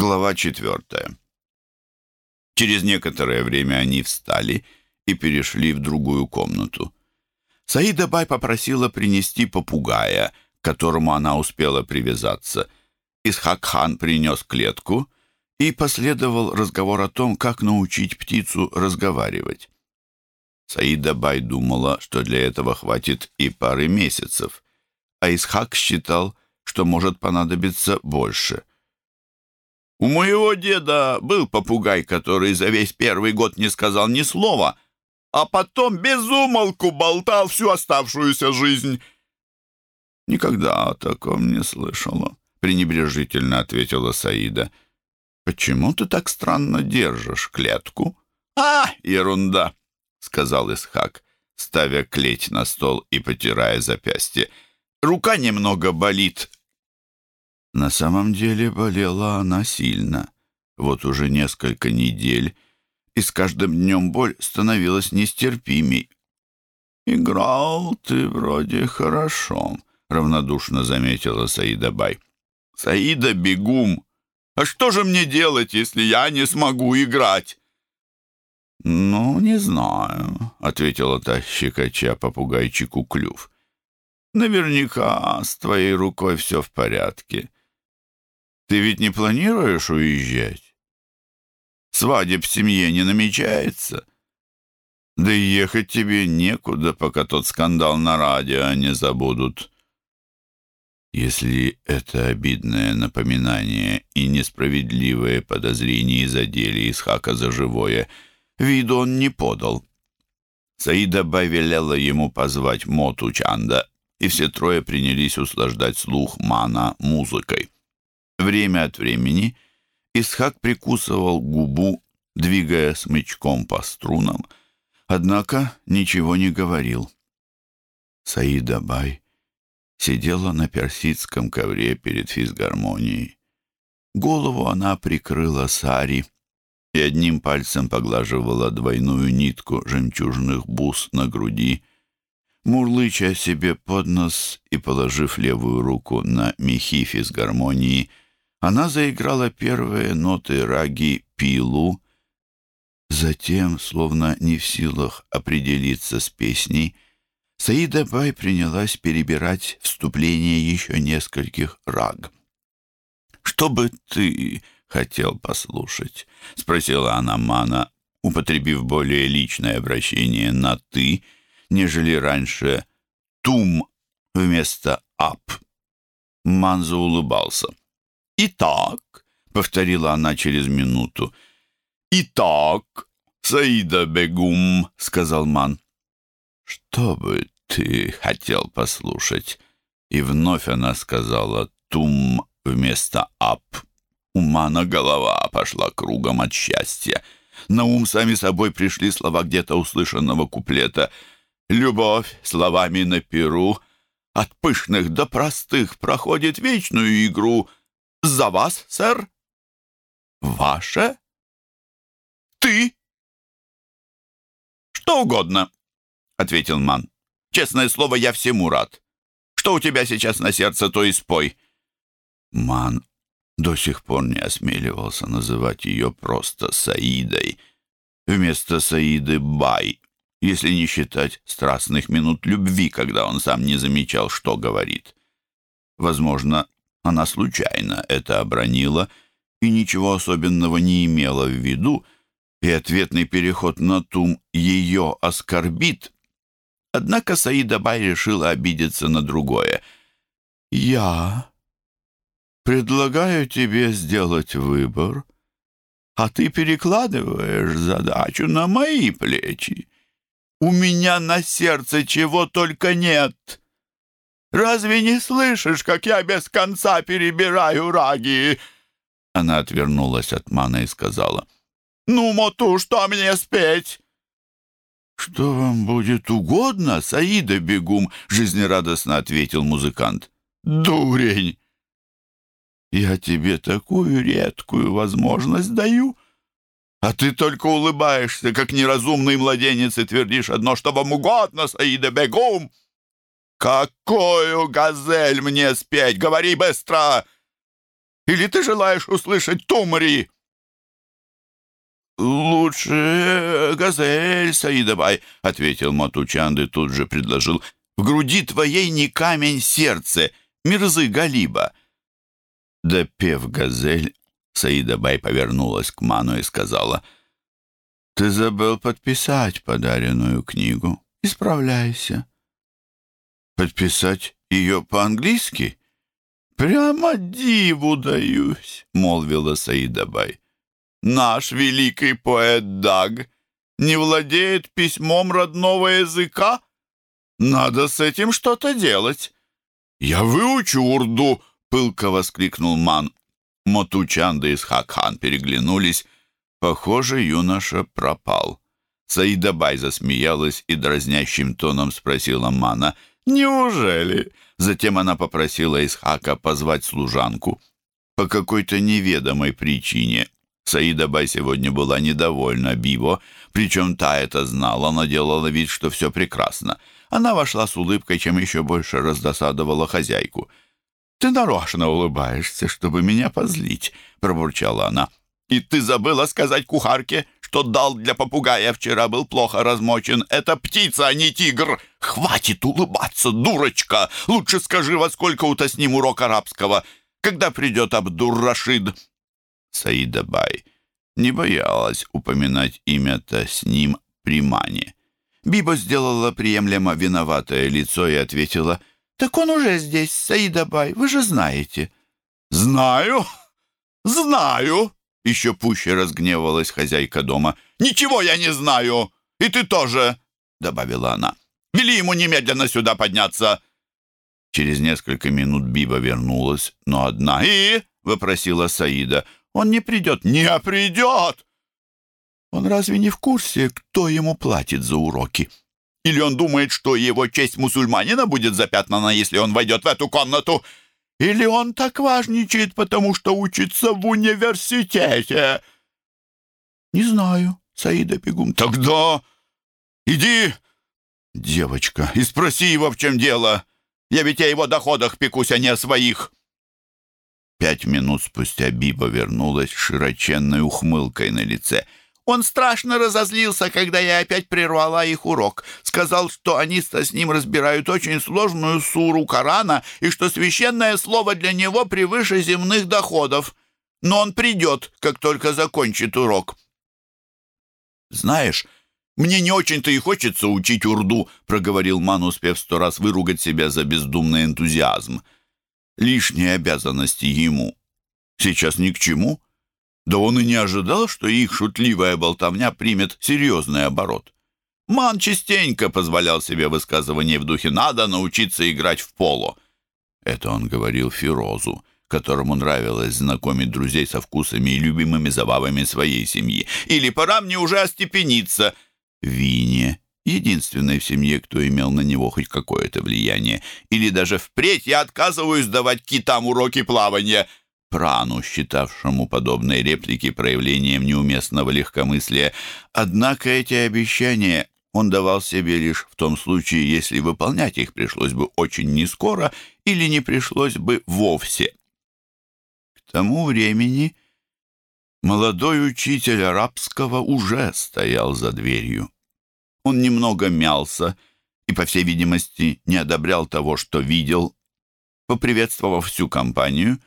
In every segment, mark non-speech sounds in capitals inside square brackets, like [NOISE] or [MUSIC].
Глава четвертая. Через некоторое время они встали и перешли в другую комнату. Саида Бай попросила принести попугая, к которому она успела привязаться. Исхак-хан принес клетку, и последовал разговор о том, как научить птицу разговаривать. Саида Бай думала, что для этого хватит и пары месяцев, а Исхак считал, что может понадобиться больше. У моего деда был попугай, который за весь первый год не сказал ни слова, а потом без умолку болтал всю оставшуюся жизнь. «Никогда о таком не слышала», — пренебрежительно ответила Саида. «Почему ты так странно держишь клетку?» «А, ерунда», — сказал Исхак, ставя клеть на стол и потирая запястье. «Рука немного болит, на самом деле болела она сильно. Вот уже несколько недель, и с каждым днем боль становилась нестерпимей. «Играл ты вроде хорошо», — равнодушно заметила Саида Бай. «Саида Бегум, а что же мне делать, если я не смогу играть?» «Ну, не знаю», — ответила та щекоча попугайчику клюв. «Наверняка с твоей рукой все в порядке. Ты ведь не планируешь уезжать? Свадеб в семье не намечается. Да и ехать тебе некуда, пока тот скандал на радио не забудут. Если это обидное напоминание и несправедливые подозрения задели Исхака за живое, виду он не подал. Саида велела ему позвать Моту Чанда, и все трое принялись услаждать слух Мана музыкой. Время от времени Исхак прикусывал губу, двигая смычком по струнам, однако ничего не говорил. Саида Бай сидела на персидском ковре перед физгармонией. Голову она прикрыла сари и одним пальцем поглаживала двойную нитку жемчужных бус на груди, мурлыча себе под нос и положив левую руку на мехи физгармонии — она заиграла первые ноты раги пилу, затем, словно не в силах определиться с песней, Саида Бай принялась перебирать вступление еще нескольких раг. «Что бы ты хотел послушать?» — спросила она Мана, употребив более личное обращение на «ты», нежели раньше «тум» вместо «ап». Ман улыбался. «Итак», — повторила она через минуту. «Итак, Саида Бегум», — сказал Ман. «Что бы ты хотел послушать?» И вновь она сказала «тум» вместо «ап». У Мана голова пошла кругом от счастья. На ум сами собой пришли слова где-то услышанного куплета «Любовь словами на перу, от пышных до простых проходит вечную игру», за вас, сэр? Ваше? Ты? Что угодно, ответил Ман. Честное слово, я всему рад. Что у тебя сейчас на сердце, то и спой. Ман до сих пор не осмеливался называть ее просто Саидой. Вместо Саиды Бай, если не считать страстных минут любви, когда он сам не замечал, что говорит. Возможно, она случайно это обронила и ничего особенного не имела в виду, и ответный переход на Тум ее оскорбит. Однако Саида Бай решила обидеться на другое. «Я предлагаю тебе сделать выбор, а ты перекладываешь задачу на мои плечи. У меня на сердце чего только нет». Разве не слышишь, как я без конца перебираю раги?» Она отвернулась от мана и сказала, «Ну, Моту, что мне спеть?» «Что вам будет угодно, Саида Бегум?» — жизнерадостно ответил музыкант. «Дурень! Я тебе такую редкую возможность даю, а ты только улыбаешься, как неразумный младенец, и твердишь одно, что вам угодно, Саида Бегум!» «Какую газель мне спеть? Говори быстро!» Или ты желаешь услышать Тумри?» «Лучше газель, Саидабай», — ответил Матучанд и тут же предложил. «В груди твоей не камень сердце, Мирзы Галиба». Допев газель, Саидабай повернулась к Ману и сказала, «Ты забыл подписать подаренную книгу. Исправляйся». «Подписать ее по-английски?» «Прямо диву даюсь», — молвила Саидабай наш великий поэт Даг не владеет письмом родного языка? Надо с этим что-то делать. Я выучу урду, пылко воскликнул Ман. Мотучанда и Схакхан переглянулись. Похоже, юноша пропал. Саидабай засмеялась и дразнящим тоном спросила Мана, «Неужели?» Затем она попросила Исхака позвать служанку. По какой-то неведомой причине Саида Бай сегодня была недовольна Биво, причем та это знала, но делала вид, что все прекрасно. Она вошла с улыбкой, чем еще больше раздосадовала хозяйку. «Ты нарочно улыбаешься, чтобы меня позлить», — пробурчала она. «И ты забыла сказать кухарке, что дал для попугая вчера был плохо размочен. Это птица, а не тигр. Хватит улыбаться, дурочка. Лучше скажи, во сколько утосним урок арабского. Когда придет Абдур-Рашид?» Саида Бай не боялась упоминать имя-то с ним при Мане. Биба сделала приемлемо виноватое лицо и ответила, «Так он уже здесь, Саида Бай, вы же знаете». «Знаю, знаю», — еще пуще разгневалась хозяйка дома. «Ничего я не знаю, и ты тоже», — добавила она. «Вели ему немедленно сюда подняться». Через несколько минут Биба вернулась, но одна. «И?» — вопросила Саида. Он не придет. Не придет! Он разве не в курсе, кто ему платит за уроки? Или он думает, что его честь мусульманина будет запятнана, если он войдет в эту комнату? Или он так важничает, потому что учится в университете? Не знаю, Саида Бегум. Тогда иди, девочка, и спроси его, в чем дело. Я ведь о его доходах пекусь, а не о своих. Пять минут спустя Биба вернулась с широченной ухмылкой на лице. Он страшно разозлился, когда я опять прервала их урок. Сказал, что они с ним разбирают очень сложную суру Корана и что священное слово для него превыше земных доходов. Но он придет, как только закончит урок. «Знаешь, мне не очень-то и хочется учить урду», — проговорил Ман, успев сто раз выругать себя за бездумный энтузиазм лишние обязанности ему. Сейчас ни к чему. Да он и не ожидал, что их шутливая болтовня примет серьезный оборот. Ман частенько позволял себе высказывание в духе «надо научиться играть в поло». Это он говорил Фирозу, которому нравилось знакомить друзей со вкусами и любимыми забавами своей семьи. Или «пора мне уже остепениться» Вине единственной в семье, кто имел на него хоть какое-то влияние. Или даже впредь я отказываюсь давать китам уроки плавания. Прану, считавшему подобные реплики проявлением неуместного легкомыслия. Однако эти обещания он давал себе лишь в том случае, если выполнять их пришлось бы очень нескоро или не пришлось бы вовсе. К тому времени молодой учитель арабского уже стоял за дверью. Он немного мялся и, по всей видимости, не одобрял того, что видел. Поприветствовав всю компанию,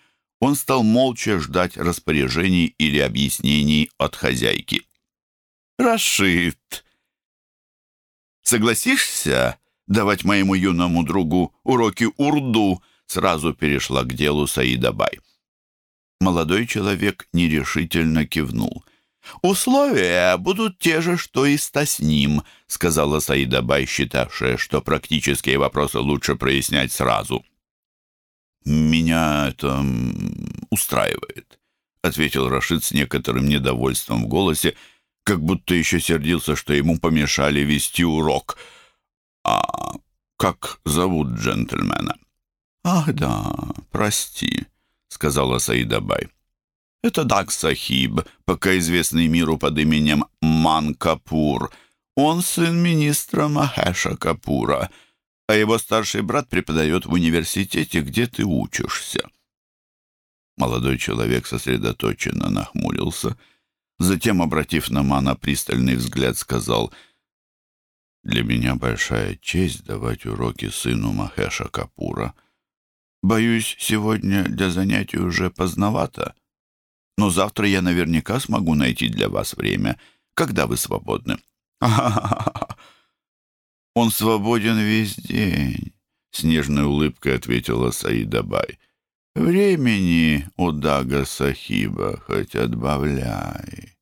он стал молча ждать распоряжений или объяснений от хозяйки. «Рашид, согласишься давать моему юному другу уроки урду?» Сразу перешла к делу Саида Бай. Молодой человек нерешительно кивнул. «Условия будут те же, что и с Тасним», — сказала Саида Бай, считавшая, что практические вопросы лучше прояснять сразу. «Меня это устраивает», — ответил Рашид с некоторым недовольством в голосе, как будто еще сердился, что ему помешали вести урок. «А как зовут джентльмена?» «Ах да, прости», — сказала Саида Бай. Это Даг Сахиб, пока известный миру под именем Ман Капур. Он сын министра Махеша Капура, а его старший брат преподает в университете, где ты учишься. Молодой человек сосредоточенно нахмурился. Затем, обратив на Мана пристальный взгляд, сказал, «Для меня большая честь давать уроки сыну Махеша Капура. Боюсь, сегодня для занятий уже поздновато, но завтра я наверняка смогу найти для вас время, когда вы свободны». [LAUGHS] Он свободен весь день», — с нежной улыбкой ответила Саида Бай. «Времени у Дага Сахиба хоть отбавляй».